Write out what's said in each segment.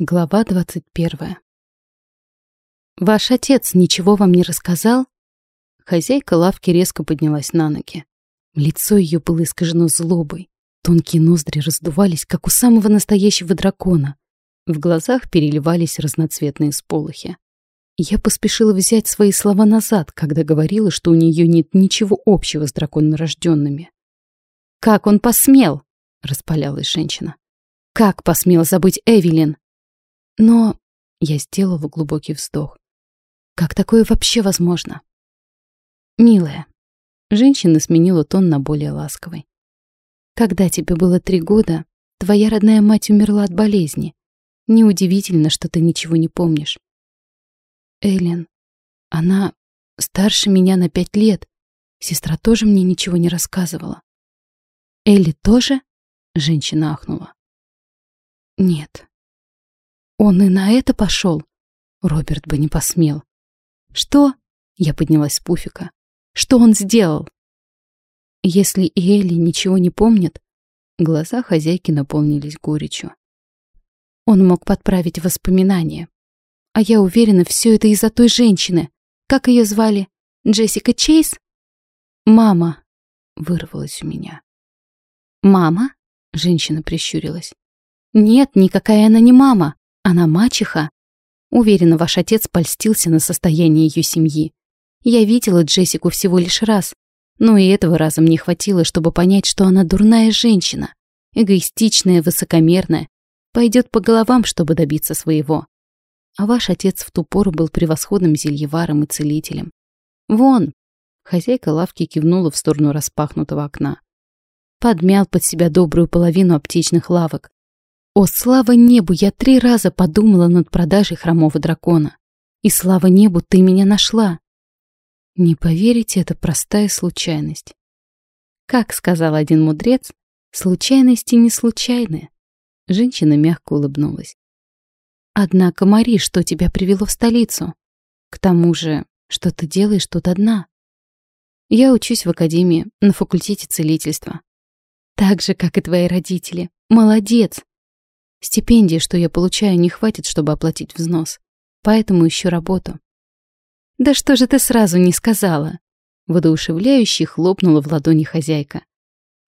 Глава 21. «Ваш отец ничего вам не рассказал?» Хозяйка лавки резко поднялась на ноги. Лицо ее было искажено злобой. Тонкие ноздри раздувались, как у самого настоящего дракона. В глазах переливались разноцветные сполохи. Я поспешила взять свои слова назад, когда говорила, что у нее нет ничего общего с драконнорожденными. «Как он посмел?» — распалялась женщина. «Как посмел забыть Эвелин?» Но я сделала глубокий вздох. Как такое вообще возможно? Милая. Женщина сменила тон на более ласковый. Когда тебе было три года, твоя родная мать умерла от болезни. Неудивительно, что ты ничего не помнишь. Эллен, она старше меня на пять лет. Сестра тоже мне ничего не рассказывала. Элли тоже? Женщина ахнула. Нет, он и на это пошел? Роберт бы не посмел. Что? Я поднялась с пуфика. Что он сделал? Если и Элли ничего не помнит, глаза хозяйки наполнились горечью. Он мог подправить воспоминания. А я уверена, все это из-за той женщины. Как ее звали? Джессика Чейз? Мама, вырвалась у меня. Мама? Женщина прищурилась. Нет, никакая она не мама. Она мачеха? Уверена, ваш отец польстился на состояние ее семьи. Я видела Джессику всего лишь раз, но и этого раза мне хватило, чтобы понять, что она дурная женщина, эгоистичная, высокомерная, пойдет по головам, чтобы добиться своего. А ваш отец в ту пору был превосходным зельеваром и целителем. Вон, хозяйка лавки кивнула в сторону распахнутого окна. Подмял под себя добрую половину аптечных лавок, о, слава небу, я три раза подумала над продажей хромого дракона. И слава небу, ты меня нашла. Не поверите, это простая случайность. Как сказал один мудрец, случайности не случайны. Женщина мягко улыбнулась. Однако, Мари, что тебя привело в столицу? К тому же, что ты делаешь тут одна? Я учусь в академии, на факультете целительства. Так же, как и твои родители. Молодец! Стипендии, что я получаю, не хватит, чтобы оплатить взнос. Поэтому ищу работу. «Да что же ты сразу не сказала?» Водоушевляюще хлопнула в ладони хозяйка.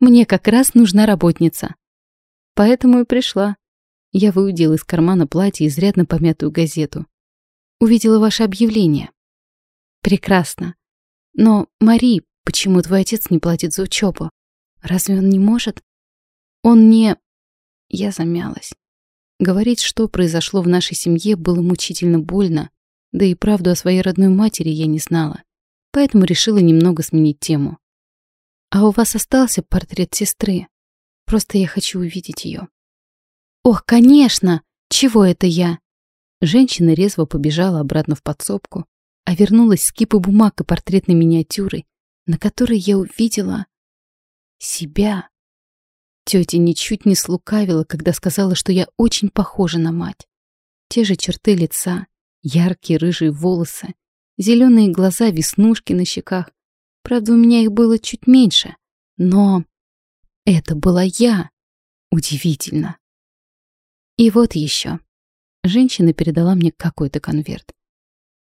«Мне как раз нужна работница». Поэтому и пришла. Я выудила из кармана платья изрядно помятую газету. Увидела ваше объявление. Прекрасно. Но, Мари, почему твой отец не платит за учебу? Разве он не может? Он не... Я замялась. Говорить, что произошло в нашей семье, было мучительно больно, да и правду о своей родной матери я не знала, поэтому решила немного сменить тему. «А у вас остался портрет сестры? Просто я хочу увидеть ее». «Ох, конечно! Чего это я?» Женщина резво побежала обратно в подсобку, а вернулась с кипой бумаг и портретной миниатюрой, на которой я увидела себя. Тетя ничуть не слукавила, когда сказала, что я очень похожа на мать. Те же черты лица, яркие рыжие волосы, зеленые глаза, веснушки на щеках. Правда, у меня их было чуть меньше, но это была я. Удивительно. И вот еще. Женщина передала мне какой-то конверт.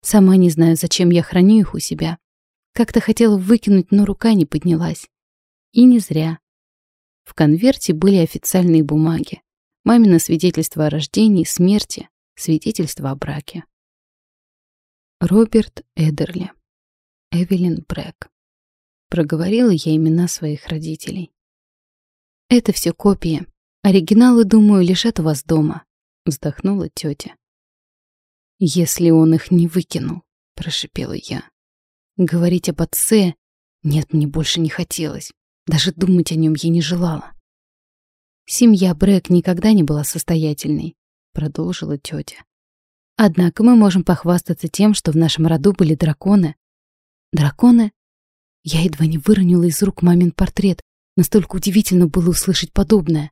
Сама не знаю, зачем я храню их у себя. Как-то хотела выкинуть, но рука не поднялась. И не зря. В конверте были официальные бумаги. Мамино свидетельство о рождении, смерти, свидетельство о браке. Роберт Эдерли. Эвелин Брэк. Проговорила я имена своих родителей. Это все копии. Оригиналы, думаю, лежат у вас дома. Вздохнула тетя. Если он их не выкинул, прошипела я. Говорить об отце нет, мне больше не хотелось. Даже думать о нем я не желала. «Семья Брэк никогда не была состоятельной», — продолжила тетя. «Однако мы можем похвастаться тем, что в нашем роду были драконы». «Драконы?» Я едва не выронила из рук мамин портрет. Настолько удивительно было услышать подобное.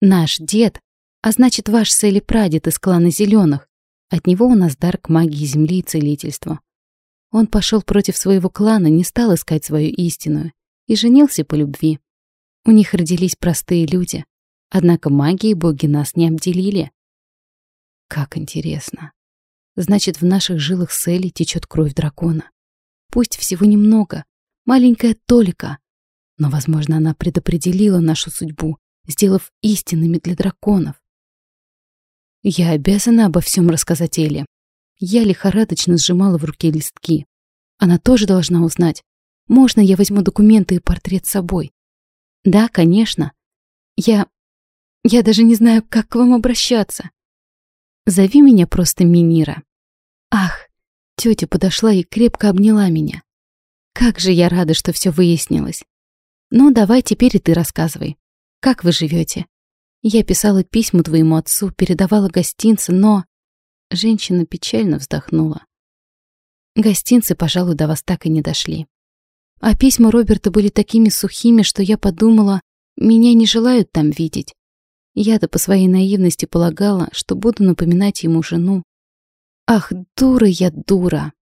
«Наш дед, а значит, ваш с прадед из клана Зеленых. От него у нас дар к магии земли и целительству. Он пошел против своего клана, не стал искать свою истинную и женился по любви. У них родились простые люди, однако магией боги нас не обделили. Как интересно. Значит, в наших жилах с Элли течет кровь дракона. Пусть всего немного, маленькая толика, но, возможно, она предопределила нашу судьбу, сделав истинными для драконов. Я обязана обо всем рассказать Элли. Я лихорадочно сжимала в руке листки. Она тоже должна узнать. Можно я возьму документы и портрет с собой? Да, конечно. Я... Я даже не знаю, как к вам обращаться. Зови меня просто Минира. Ах, тетя подошла и крепко обняла меня. Как же я рада, что все выяснилось. Ну, давай теперь и ты рассказывай. Как вы живете? Я писала письма твоему отцу, передавала гостинцы, но... Женщина печально вздохнула. Гостинцы, пожалуй, до вас так и не дошли. А письма Роберта были такими сухими, что я подумала, меня не желают там видеть. Я-то по своей наивности полагала, что буду напоминать ему жену. Ах, дура я, дура.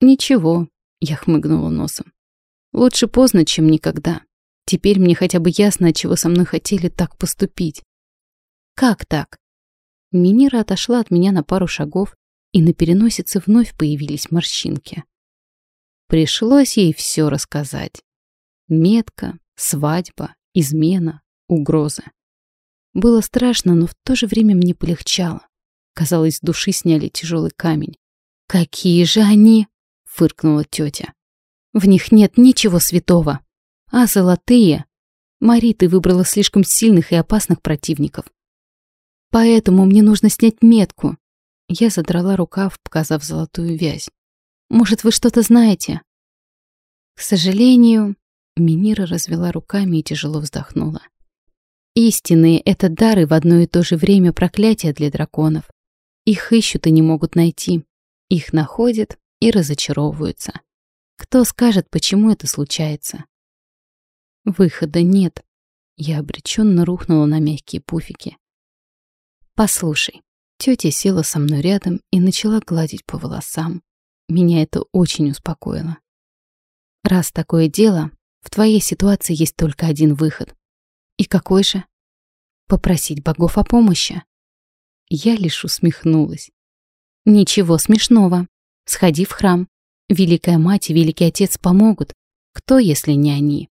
Ничего, я хмыгнула носом. Лучше поздно, чем никогда. Теперь мне хотя бы ясно, чего со мной хотели так поступить. Как так? Минира отошла от меня на пару шагов, и на переносице вновь появились морщинки. Пришлось ей все рассказать. Метка, свадьба, измена, угрозы. Было страшно, но в то же время мне полегчало. Казалось, с души сняли тяжелый камень. «Какие же они!» — фыркнула тетя. «В них нет ничего святого. А золотые...» Мари, ты выбрала слишком сильных и опасных противников. Поэтому мне нужно снять метку. Я задрала рукав, показав золотую вязь. Может, вы что-то знаете?» «К сожалению...» Минира развела руками и тяжело вздохнула. Истинные — это дары в одно и то же время проклятия для драконов. Их ищут и не могут найти. Их находят и разочаровываются. Кто скажет, почему это случается? Выхода нет. Я обреченно рухнула на мягкие пуфики. Послушай, тетя села со мной рядом и начала гладить по волосам. Меня это очень успокоило. Раз такое дело, в твоей ситуации есть только один выход. И какой же? Попросить богов о помощи. Я лишь усмехнулась. Ничего смешного. Сходи в храм. Великая мать и великий отец помогут. Кто, если не они?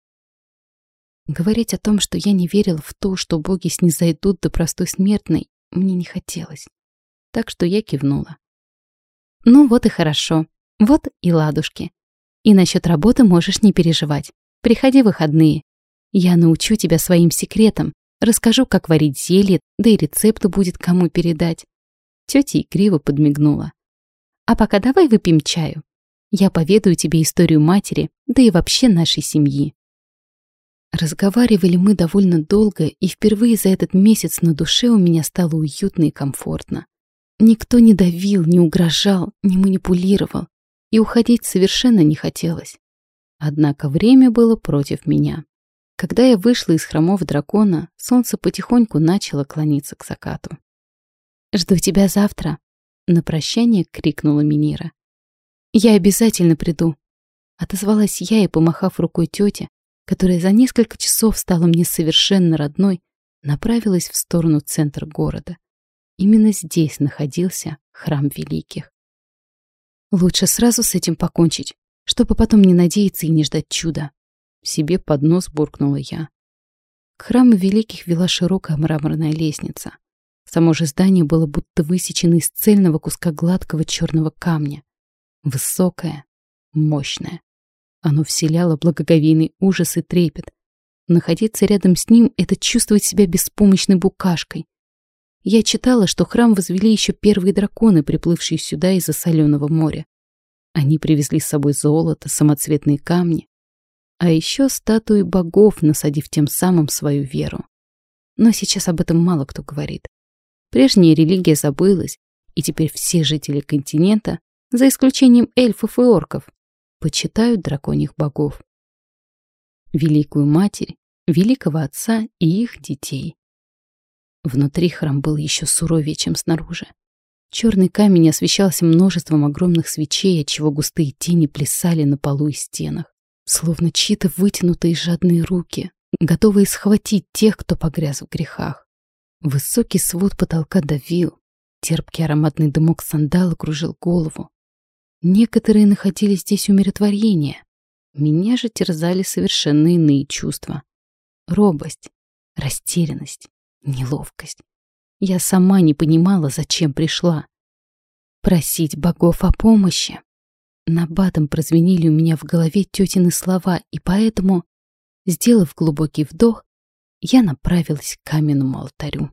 Говорить о том, что я не верила в то, что боги снизойдут до простой смертной, мне не хотелось. Так что я кивнула. Ну вот и хорошо. Вот и ладушки. И насчет работы можешь не переживать. Приходи в выходные. Я научу тебя своим секретам, расскажу, как варить зелье, да и рецепту будет кому передать. Тетя игриво подмигнула. А пока давай выпьем чаю. Я поведаю тебе историю матери, да и вообще нашей семьи. Разговаривали мы довольно долго, и впервые за этот месяц на душе у меня стало уютно и комфортно. Никто не давил, не угрожал, не манипулировал, и уходить совершенно не хотелось. Однако время было против меня. Когда я вышла из хромов дракона, солнце потихоньку начало клониться к закату. «Жду тебя завтра», — на прощание крикнула Минира. «Я обязательно приду», — отозвалась я и, помахав рукой тете, которая за несколько часов стала мне совершенно родной, направилась в сторону центра города. Именно здесь находился храм великих. Лучше сразу с этим покончить, чтобы потом не надеяться и не ждать чуда. Себе под нос буркнула я. К храму великих вела широкая мраморная лестница. Само же здание было будто высечено из цельного куска гладкого черного камня. Высокое, мощное. Оно вселяло благоговейный ужас и трепет. Находиться рядом с ним — это чувствовать себя беспомощной букашкой, я читала, что храм возвели еще первые драконы, приплывшие сюда из-за соленого моря. Они привезли с собой золото, самоцветные камни, а еще статуи богов, насадив тем самым свою веру. Но сейчас об этом мало кто говорит. Прежняя религия забылась, и теперь все жители континента, за исключением эльфов и орков, почитают драконьих богов. Великую Матерь, Великого Отца и их детей. Внутри храм был еще суровее, чем снаружи. Черный камень освещался множеством огромных свечей, отчего густые тени плясали на полу и стенах. Словно чьи-то вытянутые жадные руки, готовые схватить тех, кто погряз в грехах. Высокий свод потолка давил. Терпкий ароматный дымок сандала кружил голову. Некоторые находили здесь умиротворение. Меня же терзали совершенно иные чувства. Робость, растерянность, неловкость. Я сама не понимала, зачем пришла. Просить богов о помощи. Набатом прозвенели у меня в голове тетины слова, и поэтому, сделав глубокий вдох, я направилась к каменному алтарю.